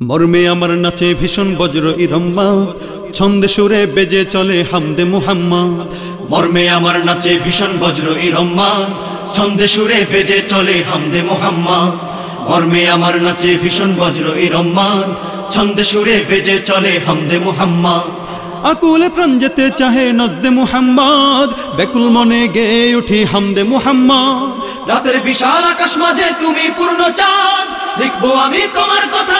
মর্মে আমার নাচে ভীষণ বজ্র ইরম্মা ছন্দে সুরে বেজে চলে হামদে মুহাম্মদ। মর্মে আমার নাচে ভীষণ বজ্র ইরম্মাদ। ছন্দে সুরে বেজে চলে হামদে মোহাম্মদ। মর্মে আমার নাচে ভীষণ বজ্র ইরম্মাদ। ছন্দে সুরে বেজে চলে হামদে মোহাম্মদ। আকুলে প্রাণ যেতে চাহে নজদে মুহাম্মদ। বেকুল মনে গেয়ে উঠি হামদে মুহাম্মদ। রাতের বিশাল আকাশ মাঝে তুমি পূর্ণ চাঁদ। লিখব আমি তোমার কথা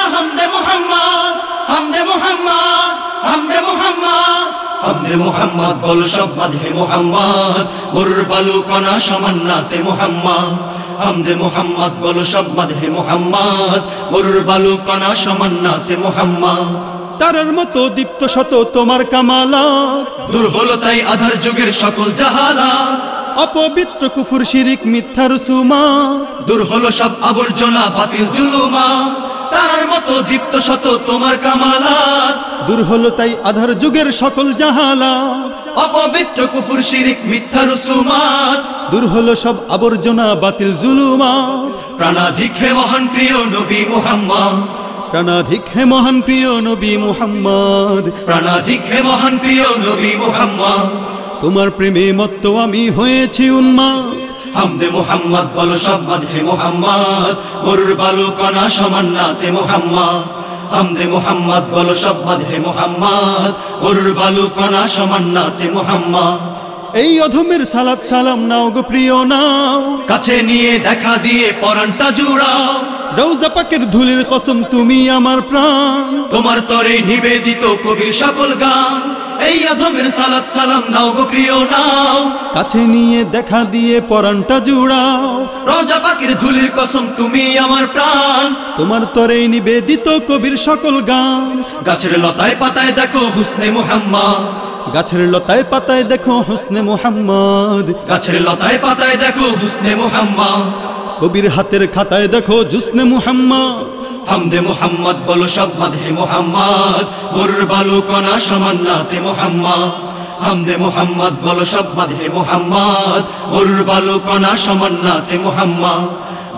হামদে মোহাম্মদ বল সব বাঁধে মোহাম্মদ। গরুর বালু কণা সমান্নাতে মোহাম্মদ। হামদে মোহাম্মদ বল সব বাঁধে মোহাম্মদ। গরুর বালু কণা সমান্নাতে মোহাম্মদ। তারার মতো দীপ্ত শত তোমার কামালা দূর হলো তাই আধার যুগের সকল জাহালা অপবিত্র কুফুর শিরিক মিথ্যার সুমা দূর হলো সব আবর্জনা বাতিল জুলুমা তারার মতো দীপ্ত শত তোমার কামালাত। দূর হলো তাই আধার যুগের সকল জাহালা অপবিত্র কুফুর শিরিক মিথ্যা রুসুমাত। দূর হলো সব আবর্জনা বাতিল জুলুমা প্রাণাধিক হে মহান প্রিয় নবী মুহাম্মদ। প্রাণাধিক হে মহান প্রিয় নবী মুহাম্মদ। প্রাণাধিক হে মহান প্রিয় নবী মুহাম্মদ। তোমার প্রেমে মত্ত আমি হয়েছি উন্মা হামদে মুহাম্মদ বলো সব হে মুহাম্মদ। গরুর বালু কণা সমান্নাতে মুহাম্মদ। হামদে মুহাম্মদ বলো সব হে মুহাম্মদ। গরুর বালু কণা সমান্নাতে মুহাম্মদ। এই অধমের সালাত সালাম নাও গো প্রিয় নাও। কাছে নিয়ে দেখা দিয়ে পরানটা জুড়াও। রৌজা পাকের ধুলির কসম তুমি আমার প্রাণ। তোমার তরে নিবেদিত কবির সকল গান। এই অধমের সালাত সালাম নাও গো প্রিয় নাও। কাছে নিয়ে দেখা দিয়ে পরানটা জুড়াও। রোজা পাখির ধুলির কসম তুমি আমার প্রাণ। তোমার তরে নিবেদিত কবির সকল গান। গাছের লতায় পাতায় দেখো হুসনে মুহাম্মদ। গাছের লতায় পাতায় দেখো হোসনে মোহাম্মদ। গাছের লতায় পাতায় দেখো হুসনে মুহাম্মদ। কবির হাতের খাতায় দেখো জুসনে মুহাম্মদ। হামদে মুহাম্মদ বলো সব মাধে মুহাম্মদ। গরুর বালু কণা সমান্নাতে মুহাম্মদ। হামদে মুহাম্মদ বলো সব মাধে মুহাম্মদ। গরুর বালু কণা সমান্নাতে মুহাম্মদ।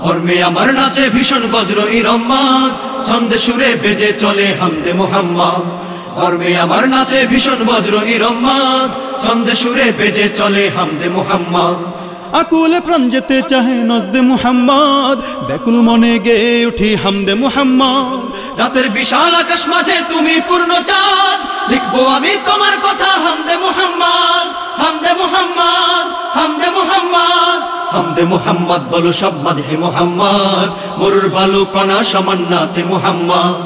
মর্মে আমার নাচে ভীষণ বজ্র ইরম্মাদ। ছন্দে সুরে বেজে চলে হামদে মুহাম্মদ। মর্মে আমার নাচে ভীষণ বজ্র ইরম্মাদ। ছন্দে সুরে বেজে চলে হামদে মুহাম্মদ। আকুলে প্রাণ যেতে চাহে নজদে মুহাম্মদ। ব্যাকুল মনে গেয়ে উঠি হামদে মুহাম্মদ। রাতের বিশাল আকাশ মাঝে তুমি পূর্ণ চাঁদ। লিখব আমি তোমার কথা হামদে মুহাম্মদ। হামদে মুহাম্মদ হামদে মুহাম্মদ। হামদে মুহাম্মদ বলো সব মাধে মুহাম্মদ। মরুর বালু কণা সমান্নাতে মুহাম্মদ।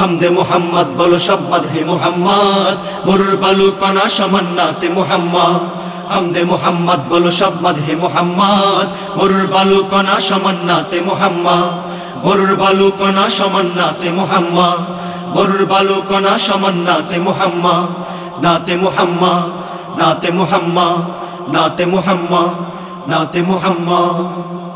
হামদে মুহাম্মদ বলো সব মাধে মুহাম্মদ। মরুর বালু কণা সমান্নাতে মুহাম্মদ। হামদে মোহাম্মদ বলো সব মাধে মোহাম্মদ। মরুর বালু কণা সমন্নাতে মোহাম্মদ। মরুর বালু কণা সমন্নাতে মোহাম্মদ। মরুর বালু কণা সমন্নাতে মোহাম্মদ। নাতে মোহাম্মদ নাতে মোহাম্মদ নাতে মোহাম্মদ, নাতে মুহাম্মদ।